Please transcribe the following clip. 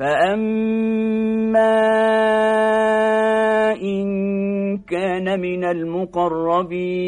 فأما إن كان من المقربين